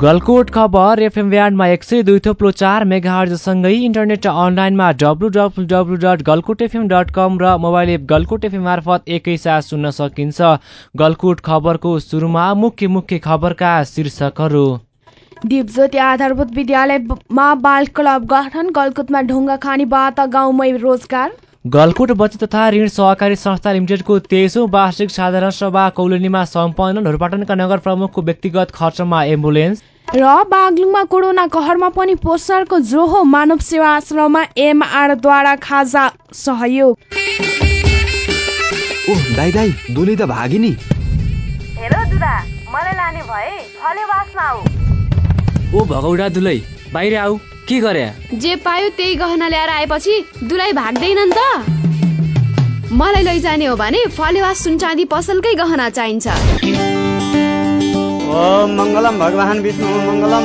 गलकोट खबर एफएम ब्यान्डमा एक सय दुई थोप्लो चार मेगाहर्जसँगै इन्टरनेट अनलाइनमा W W W dot Galkot FM dot com र मोबाइल एप गलकुट एफएम मार्फत एकैसाथ सुन्न सकिन्छ। गलकुट खबरको सुरुमा मुख्य मुख्य खबरका शीर्षकहरू। दिपज्योति आधारभूत विद्यालयमा बाल क्लब गठन गलकुटमा ढुङ्गा खानीबाट गाउँमै रोजगार। गलकुट बचत तथा ऋण सहकारी संस्था लिमिटेडको तेइसौँ वार्षिक साधारण सभा कौलनीमा सम्पन्न ढोरपाटनका नगर प्रमुखको व्यक्तिगत खर्चमा एम्बुलेन्स। र बागलुङमा कोरोना कहरमा पनि पोस्टरको जोहो मानव सेवा आश्रममा एमआरद्वारा खाजा सहयोग। ओ दाइ दाइ दुली त भागी नि हेलो दुदा मलाई लाने भए आऊ। ओ भगौडा दुलै बाहिर आऊ। के गरे? जे पायो त्यही गहना ल्याएर आएपछि दुलाई भाग्दैन नि त। मलाई लैजाने हो भने फलेवास सुनचाँदी पसलकै गहना चाहिन्छ। ओम मङ्गलम भगवान् विष्णु मङ्गलम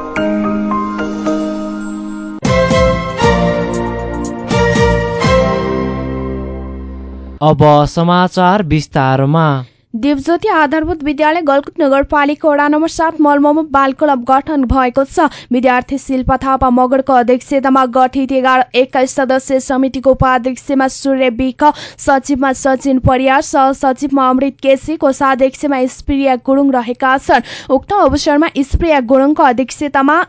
अब समाचार विस्तारमा। देवज्योति आधारभूत विद्यालय गलकुट नगरपालिका वडा नम्बर सात मलमोमा बाल क्लब गठन भएको छ। विद्यार्थी शिल्पा थापा मगरको अध्यक्षतामा गठित एघार एक्काइस सदस्यीय समितिको उपाध्यक्षमा सूर्य विक सचिवमा सचिन परियार सहसचिवमा अमृत केसी कोषाध्यक्षमा स्प्रिया गुरुङ रहेका छन्। उक्त अवसरमा स्प्रिया गुरुङको अध्यक्षतामा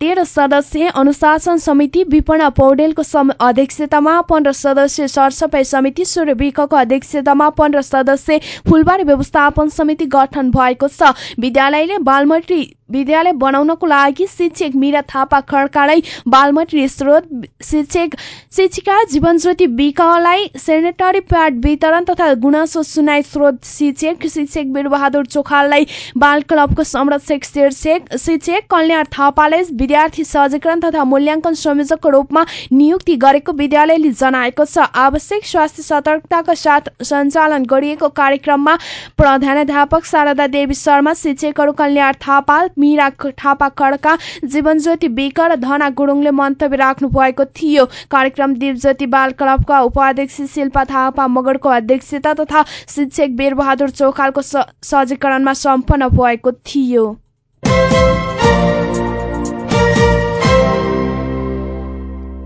तेह्र सदस्यीय अनुशासन समिति विपणा पौडेलको अध्यक्षतामा पन्ध्र सदस्यीय सरसफाइ समिति सूर्य विकको अध्यक्षतामा पन्ध्र सदस्यीय फुलबारी व्यवस्थापन समिति गठन भएको छ। विद्यालयले बालमटी विद्यालय बनाउनको लागि शिक्षक मिरा थापा खड्कालाई बालमटी स्रोत शिक्षक शिक्षिका जीवनज्योति विकलाई सेनेटरी प्याड वितरण तथा गुनासो सुनाई स्रोत शिक्षक शिक्षक वीरबहादुर चोखाललाई बाल क्लबको संरक्षक शीर्षक शिक्षक कल्याण थापाले विद्यार्थी सहजीकरण तथा मूल्याङ्कन संयोजकको रूपमा नियुक्ति गरेको विद्यालयले जनाएको छ। आवश्यक स्वास्थ्य सतर्कताका साथ सञ्चालन गरिएको कार्यक्रममा प्रधानाध्यापक शारदा देवी शर्मा शिक्षकहरू कल्याण थापा मिरा थापा खड्का जीवनज्योति विक र धना गुरुङले मन्तव्य राख्नु भएको थियो। कार्यक्रम दिपज्योति बाल क्लबका उपाध्यक्ष शिल्पा थापा मगरको अध्यक्षता तथा शिक्षक वीरबहादुर चौखालको सहजीकरणमा सम्पन्न भएको थियो।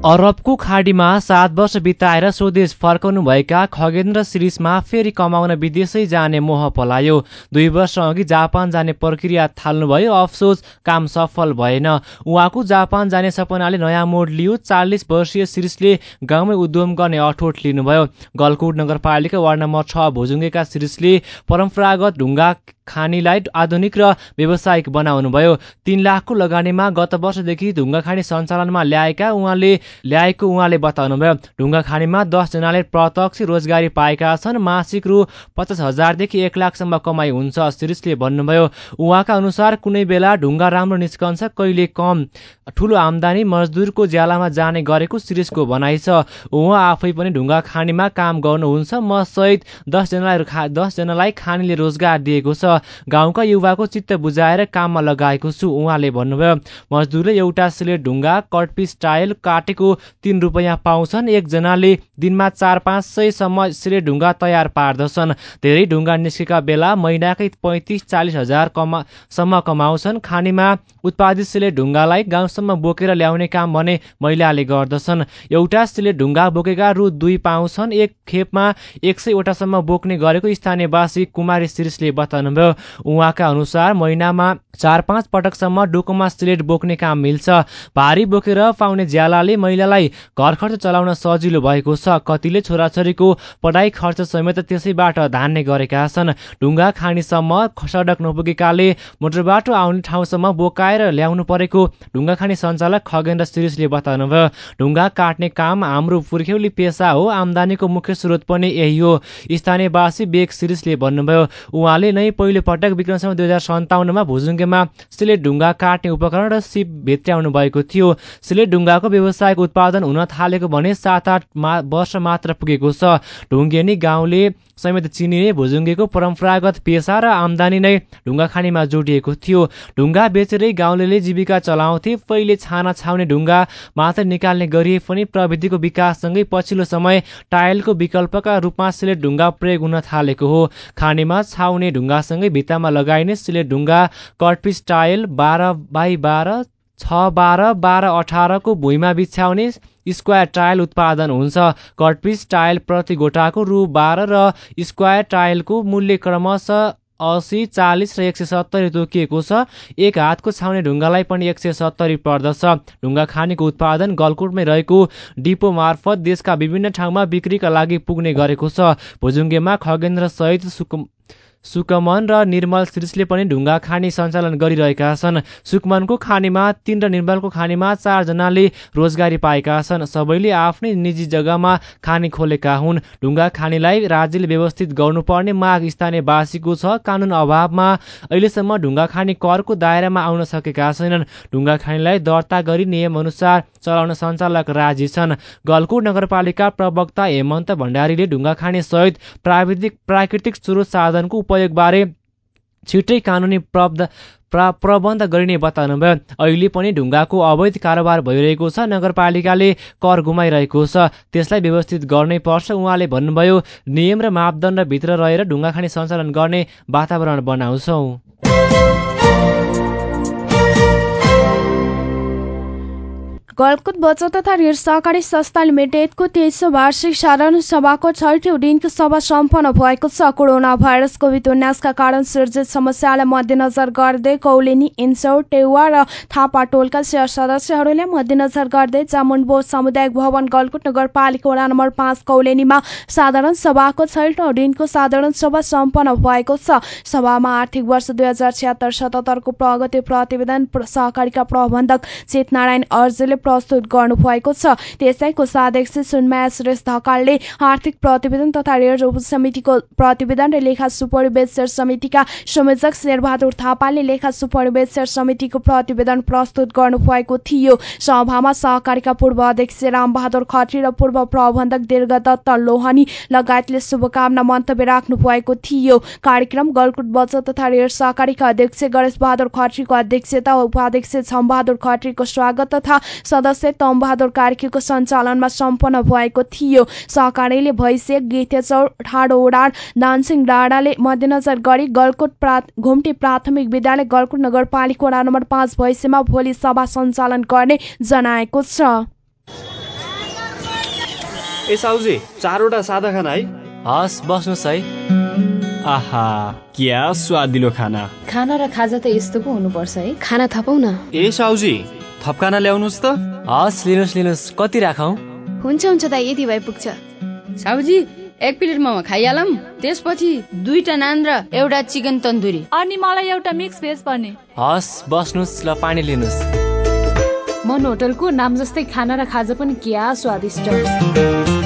अरबको खाडीमा सात वर्ष बिताएर स्वदेश फर्काउनुभएका खगेन्द्र सिरिसमा फेरि कमाउन विदेशै जाने मोह पलायो। दुई वर्ष अघि जापान जाने प्रक्रिया थाल्नुभयो। अफसोस काम सफल भएन। उहाँको जापान जाने सपनाले नयाँ मोड लियो। चालिस वर्षीय सिरिसले गाउँमै उद्यम गर्ने अठोट लिनुभयो। गलकोट नगरपालिका वार्ड नम्बर छ भुजुङ्गेका सिरिसले परम्परागत ढुङ्गा खानीलाई आधुनिक र व्यावसायिक बनाउनुभयो तीन लाखको लगानीमा गत वर्षदेखि ढुङ्गा खानी सञ्चालनमा ल्याएका उहाँले ल्याएको उहाँले बताउनुभयो ढुङ्गा खानीमा दसजनाले प्रत्यक्ष रोजगारी पाएका छन् मासिक रु पचास हजारदेखि एक लाखसम्म कमाइ हुन्छ शिरिषले भन्नुभयो। उहाँका अनुसार कुनै बेला ढुङ्गा राम्रो निस्कन्छ कहिले कम ठुलो आमदानी मजदुरको ज्यालामा जाने गरेको शिरिषको भनाइ छ। उहाँ आफै पनि ढुङ्गा खानीमा काम गर्नुहुन्छ म सहित दसजनालाई दसजनालाई खानीले रोजगार दिएको छ। गाउँका युवाको चित्त बुझाएर काममा लगाएको छु उहाँले भन्नुभयो। मजदुरले एउटा सिलेट ढुङ्गा कटपिस टायल काटेको तिन रुपियाँ पाउँछन्। एकजनाले दिनमा चार पाँच सयसम्म सिलेट ढुङ्गा तयार पार्दछन्। धेरै ढुङ्गा निस्केका बेला महिनाकै पैँतिस चालिस हजार कमा सम्म कमाउँछन्। खानीमा उत्पादित सिलेट ढुङ्गालाई गाउँसम्म बोकेर ल्याउने काम भने महिलाले गर्दछन्। एउटा सिलेट ढुङ्गा बोकेका रु दुई पाउँछन्। एक खेपमा एक सयवटासम्म बोक्ने गरेको स्थानीयवासी कुमारी शिरिषले बताउनुभयो। उहाँका अनुसार महिनामा चार पाँच पटकसम्म डोकोमा स्लेट बोक्ने काम मिल्छ। भारी बोकेर पाउने ज्यालाले महिलालाई घर खर्च चलाउन सजिलो भएको छ। कतिले छोराछोरीको पढाइ खर्च समेत त्यसैबाट धान्ने गरेका छन्। ढुङ्गा खानीसम्म सडक नपुगेकाले मोटरबाटो आउने ठाउँसम्म बोकाएर ल्याउनु परेको ढुङ्गा खानी सञ्चालक खगेन्द्र शिरिषले बताउनुभयो। ढुङ्गा काट्ने काम हाम्रो पुर्ख्यौली पेसा हो। आमदानीको मुख्य स्रोत पनि यही हो। स्थानीयवासी बेग शिरिषले भन्नुभयो उहाँले नै पटक विक्रमसम्म दुई हजार सन्ताउन्नमा भुजुङ्गेमा सिलेट ढुङ्गा काट्ने उपकरण र सिप भित्र्याउनु भएको थियो। सिलेट ढुङ्गाको व्यवसायिक उत्पादन हुन थालेको भने सात आठ मा वर्ष मात्र पुगेको छ। ढुङ्गेनी गाउँले समेत चिनिने भुजुङ्गेको परम्परागत पेसा र आमदानी नै ढुङ्गा खानीमा जोडिएको थियो। ढुङ्गा बेचेरै गाउँले जीविका चलाउँथे पहिले छाना छाउने ढुङ्गा मात्र निकाल्ने गरिए पनि प्रविधिको विकाससँगै पछिल्लो समय टायलको विकल्पका रूपमा सिलेट ढुङ्गा प्रयोग हुन थालेको हो। खानीमा छाउने ढुङ्गासँगै भित्तामा लगाइने सिलेट ढुङ्गा कटपिस टायल बाह्र बाई बाह्र छ बाह्र बाह्र अठारको भुइँमा बिछ्याउने स्क्वायर टायल उत्पादन हुन्छ। कटपिस टायल प्रति गोटाको रु बाह्र र स्क्वायर टायलको मूल्य क्रमशः असी चालिस र एक सय सत्तरी तोकिएको छ। एक हातको छाउने ढुङ्गालाई पनि एक सय सत्तरी पर्दछ। ढुङ्गा खानेको उत्पादन गलकुटमै रहेको डिपो मार्फत देशका विभिन्न ठाउँमा बिक्रीका लागि पुग्ने गरेको छ। भुजुङ्गेमा खगेन्द्र सहित सुक सुकमन र निर्मल श्रीषले पनि ढुङ्गा खानी सञ्चालन गरिरहेका छन्। सुकमनको खानीमा तीन र निर्मलको खानीमा चारजनाले रोजगारी पाएका छन्। सबैले आफ्नै निजी जग्गामा खानी खोलेका हुन्। ढुङ्गा खानीलाई राज्यले व्यवस्थित गर्नुपर्ने माग स्थानीयवासीको छ। कानुन अभावमा अहिलेसम्म ढुङ्गा खानी करको दायरामा आउन सकेका छैनन्। ढुङ्गा खानीलाई दर्ता गरी नियमअनुसार चलाउन सञ्चालक राजी छन्। गलकुट नगरपालिका प्रवक्ता हेमन्त भण्डारीले ढुङ्गा खानी सहित प्राविधिक प्राकृतिक स्रोत साधनको उपयोगबारे छिट्टै कानुनी प्रब्ध प्र प्रबन्ध गरिने बताउनुभयो। अहिले पनि ढुङ्गाको अवैध कारोबार भइरहेको छ। नगरपालिकाले कर गुमाइरहेको छ। त्यसलाई व्यवस्थित गर्नै पर्छ उहाँले भन्नुभयो। नियम र मापदण्डभित्र रहेर ढुङ्गा खानी सञ्चालन गर्ने वातावरण बनाउँछौँ। गलकुट बचत तथा ऋण सहकारी संस्था लिमिटेडको तेइसौँ वार्षिक साधारण सभाको छैठौँ दिनको सभा सम्पन्न भएको छ। कोरोना भाइरस कोभिड उन्नाइसका कारण सिर्जित समस्यालाई मध्यनजर गर्दै कौलेनी इन्सौर टेवा र थापा टोलका शेयर सदस्यहरूले मध्यनजर गर्दै चामुण्डबो सामुदायिक भवन गलकुट नगरपालिका वडा नम्बर पाँच कौलेनीमा साधारण सभाको छैठौँ दिनको साधारण सभा सम्पन्न भएको छ। सभामा आर्थिक वर्ष दुई हजार छ्यात्तर सतहत्तरको प्रगति प्रतिवेदन सहकारीका प्रबन्धक चेतनारायण अर्जेले प्रस्तुत गर्नुभएको छ। त्यसै कोषाध्यक्ष सुनमाया सुरेश ढकालले आर्थिक प्रतिवेदन तथा ऋण उपसमितिको प्रतिवेदन र लेखा सुपरिवेक्षण समितिका संयोजक शेरबहादुर थापाले लेखा सुपरिवेक्षण समितिको प्रतिवेदन प्रस्तुत गर्नुभएको थियो। सभामा सहकारीका पूर्व अध्यक्ष रामबहादुर खत्री र पूर्व प्रबन्धक दीर्घदत्त लोहनी लगायतले शुभकामना मन्तव्य राख्नु भएको थियो। कार्यक्रम गलकुट बचत तथा ऋण सहकारीका अध्यक्ष गणेश बहादुर खत्रीको अध्यक्षता उपाध्यक्ष छमबहादुर खत्रीको स्वागत तथा सदस्य तमबहादुर कार्कीको सञ्चालनमा सम्पन्न भएको थियो। सहकारीले गेथेचौर ठाडो उडान दानसिंह डाँडाले मध्यनजर गरी गलकुट प्रा घुम्टी प्राथमिक विद्यालय गलकुट नगरपालिका वडा नम्बर पाँच भैँसेमा भोलि सभा सञ्चालन गर्ने जनाएको छ। ए साउजी चारवटा सादा खाना है? हस् बस्नुहोस् है। आहा क्या स्वादिलो खाना। खाना र खाजा त यस्तो पो हुनुपर्छ है। खाना थपौ न ए साउजी थप खाना ल्याउनुहोस् त। हस् लिनुहोस् लिनुहोस् कति राखौँ? हुन्छ हुन्छ दाइ यति भए पुग्छ साउजी एक प्लेट मोमो खाइहालौँ त्यसपछि दुईटा नान र एउटा चिकन तन्दुरी। अनि मलाई एउटा मिक्स भेज पर्ने हस् बस्नुहोस् ल पानी लिनुहोस् मन होटलको नाम जस्तै खाना र खाजा पनि क्या स्वादिष्ट।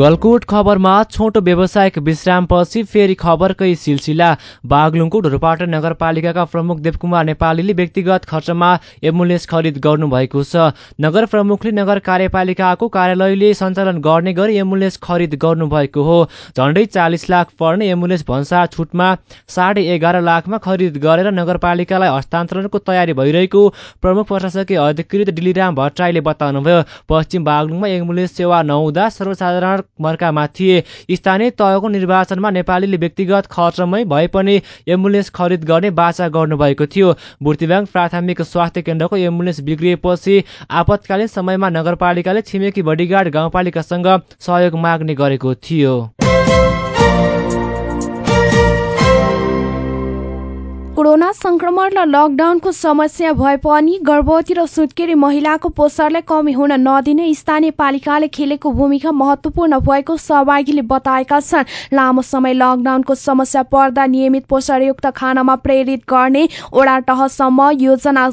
गलकोट खबरमा छोटो व्यावसायिक विश्रामपछि फेरि खबरकै सिलसिला। बागलुङको ढोरपाटा नगरपालिकाका प्रमुख देवकुमार नेपालीले व्यक्तिगत खर्चमा एम्बुलेन्स खरिद गर्नुभएको छ। नगर प्रमुखले नगर कार्यपालिकाको कार्यालयले सञ्चालन गर्ने गरी एम्बुलेन्स खरिद गर्नुभएको हो। झन्डै चालिस लाख पर्ने एम्बुलेन्स भन्सार छुटमा साढे एघार लाखमा खरिद गरेर नगरपालिकालाई हस्तान्तरणको तयारी भइरहेको प्रमुख प्रशासकीय अधिकृत डिलिराम भट्टराईले बताउनुभयो। पश्चिम बागलुङमा एम्बुलेन्स सेवा नहुँदा सर्वसाधारण मर्कामा थिए। स्थानीय तहको निर्वाचनमा नेपालीले व्यक्तिगत खर्चमै भए पनि एम्बुलेन्स खरिद गर्ने बाचा गर्नुभएको थियो। बुर्तिबाङ प्राथमिक स्वास्थ्य केन्द्रको एम्बुलेन्स बिग्रिएपछि आपतकालीन समयमा नगरपालिकाले छिमेकी बडीगार्ड गाउँपालिकासँग सहयोग माग्ने गरेको थियो। कोरोना संक्रमण र लकडाउनको समस्या भए पनि गर्भवती र सुत्केरी महिलाको पोषणलाई कमी हुन नदिने स्थानीय पालिकाले खेलेको भूमिका महत्वपूर्ण भएको सहभागीले बताएका छन्। लामो समय लकडाउनको समस्या पर्दा नियमित पोषणयुक्त खानामा प्रेरित गर्ने ओडा तहसम्म योजना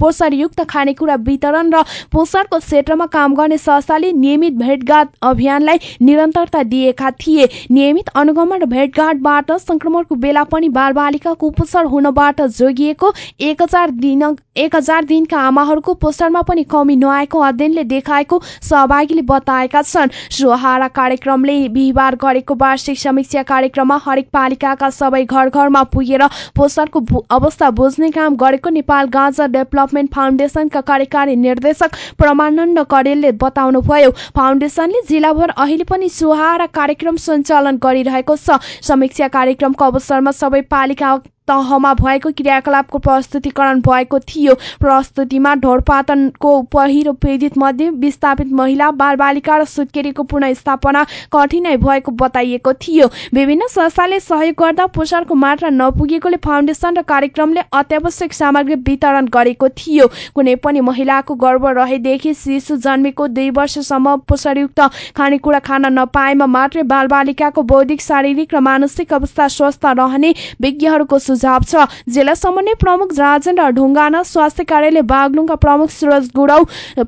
पोषणयुक्त खानेकुरा वितरण र पोषणको क्षेत्रमा काम गर्ने संस्थाले नियमित भेटघाट अभियानलाई निरन्तरता दिएका थिए। नियमित अनुगमन र भेटघाटबाट संक्रमणको बेला पनि बालबालिकाको पोषण हुनबाट जोगिएको एक हजार दिन एक हजार दिनका आमाहरूको पोषणमा पनि कमी नआएको अध्ययनले देखाएको सहभागीले बताएका छन्। सुहारा कार्यक्रमले बिहिबार गरेको वार्षिक समीक्षा कार्यक्रममा हरेक पालिकाका सबै घर घरमा पुगेर पोषणको अवस्था बुझ्ने काम गरेको नेपाल गाँजा डेभलपमेन्ट फाउन्डेसनका कार्यकारी निर्देशक प्रमानन्द कडेलले बताउनुभयो। फाउन्डेसनले जिल्लाभर अहिले पनि सुहारा कार्यक्रम सञ्चालन गरिरहेको छ। समीक्षा कार्यक्रमको अवसरमा सबै पालिका तहमा भएको क्रियाकलापको प्रस्तुतिकरण भएको थियो। प्रस्तुतिमा ढोरपातनको पहिरो पीडित मध्ये विस्थापित महिला बालबालिका र सुत्केरीको पुनस्थापना कठिनाई भएको बताइएको थियो। विभिन्न संस्थाले सहयोग गर्दा पोषणको मात्रा नपुगेकोले फाउन्डेसन र कार्यक्रमले अत्यावश्यक सामग्री वितरण गरेको थियो। कुनै पनि महिलाको गर्भ रहेदेखि शिशु जन्मेको दुई वर्षसम्म पोषणयुक्त खानेकुरा खान नपाएमा मात्रै बालबालिकाको बौद्धिक शारीरिक र मानसिक अवस्था स्वस्थ रहने विज्ञहरूको सुझाव छ। जिल्ला समन्वय प्रमुख राजेन्द्र ढुङ्गाना स्वास्थ्य कार्यालय बागलुङका प्रमुख सुरज गुडौ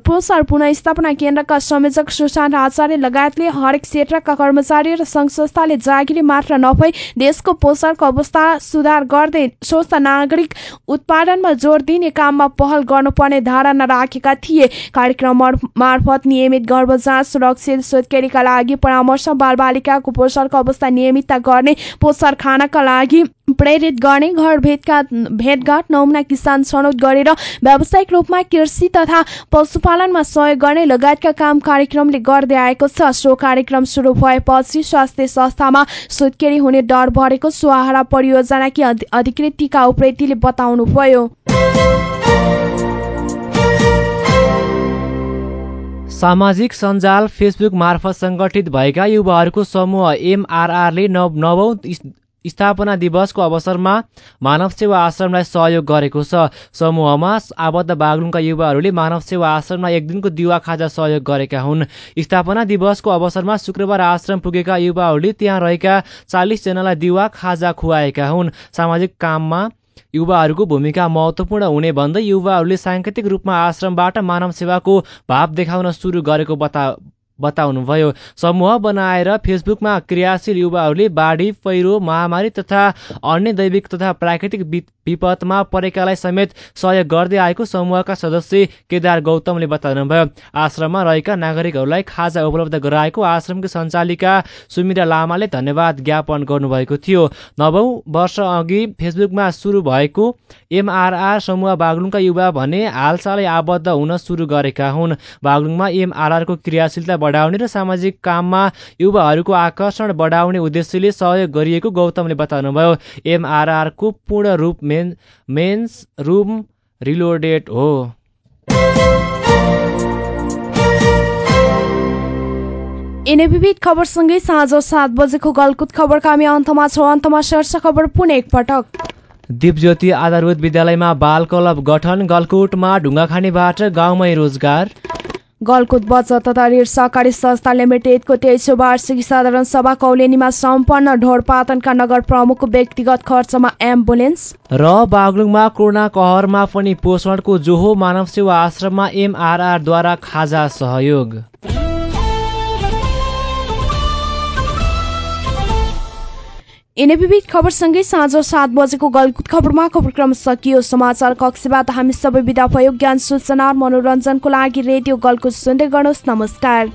पोषण पुनस्थापना केन्द्रका संयोजक सुशान्त आचार्य लगायतले हरेक क्षेत्रका कर्मचारी र संघ संस्थाले जागिरी मात्र नभई देशको पोषणको अवस्था सुधार गर्दै स्वस्थ नागरिक उत्पादनमा जोड दिने काममा पहल गर्नुपर्ने धारणा राखेका थिए। कार्यक्रम मार्फत नियमित गर्भ जाँच सुरक्षित सोधकेरीका लागि परामर्श बालबालिकाको पोषणको अवस्था नियमितता गर्ने पोषण खानका लागि प्रेरित गर्ने घर भेटघाट भेटघाट नमुना किसान छनौट गरेर व्यावसायिक रूपमा कृषि तथा पशुपालनमा सहयोग गर्ने लगायतका काम कार्यक्रमले गर्दै आएको छ। सो कार्यक्रम सुरु भएपछि स्वास्थ्य संस्थामा सुत्केरी हुने डर बढेको सुहारा परियोजनाकी अधिकृत टिका उप्रेतीले बताउनुभयो। सामाजिक सञ्जाल फेसबुक मार्फत सङ्गठित भएका युवाहरूको समूह एमआरआरले नवौँ स्थापना दिवसको अवसरमा मानव सेवा आश्रमलाई सहयोग गरेको छ। समूहमा आबद्ध बागलुङका युवाहरूले मानव सेवा आश्रममा एक दिनको दिवा खाजा सहयोग गरेका हुन्। स्थापना दिवसको अवसरमा शुक्रबार आश्रम पुगेका युवाहरूले त्यहाँ रहेका चालिसजनालाई दिवा खाजा खुवाएका हुन्। सामाजिक काममा युवाहरूको भूमिका महत्त्वपूर्ण हुने भन्दै युवाहरूले साङ्केतिक रूपमा आश्रमबाट मानव सेवाको भाव देखाउन सुरु गरेको बता बताउनुभयो। समूह बनाएर फेसबुकमा क्रियाशील युवाहरूले बाढी पहिरो महामारी तथा अन्य दैविक तथा प्राकृतिक विपदमा परेकालाई समेत सहयोग गर्दै आएको समूहका सदस्य केदार गौतमले बताउनुभयो। आश्रममा रहेका नागरिकहरूलाई खाजा उपलब्ध गराएको आश्रमकी सञ्चालिका सुमिरा लामाले धन्यवाद ज्ञापन गर्नुभएको थियो। नवौँ वर्ष अघि फेसबुकमा सुरु भएको एमआरआर समूह बागलुङका युवा भने हालसालै आबद्ध हुन सुरु गरेका हुन्। बागलुङमा एमआरआरको क्रियाशीलता बढाउने र सामाजिक काममा युवाहरूको आकर्षण बढाउने उद्देश्यले सहयोग गरिएको गौतमले बताउनुभयो। एमआरआरको पूर्ण रूप मेन मेन्स रुम रिलोडेड हो। विविध खबरसँगै साँझ सात बजेको गलकुत खबरका हामी अन्तमा छौँ। अन्तमा शीर्ष खबर पुनः एकपटक दिपज्योति आधारभूत विद्यालयमा बाल क्लब गठन गलकुटमा ढुङ्गा खानेबाट गाउँमै रोजगार। गलकुट बचत तथा ऋण सहकारी संस्था लिमिटेडको तेइसौँ वार्षिक साधारण सभा कौलेनीमा सम्पन्न ढोरपातनका नगर प्रमुखको व्यक्तिगत खर्चमा एम्बुलेन्स। र बागलुङमा कोरोना कहरमा पनि पोषणको जोहो मानव सेवा आश्रममा एमआरआरद्वारा खाजा सहयोग। यिनै विविध खबरसँगै साँझ सात बजेको गलकुत खबरमा खबरक्रम सकियो समाचार? कक्षबाट हामी सबै विदा भयो। ज्ञान सूचना मनोरञ्जनको लागि रेडियो गलकुत सुन्दै गर्नुहोस्। नमस्कार।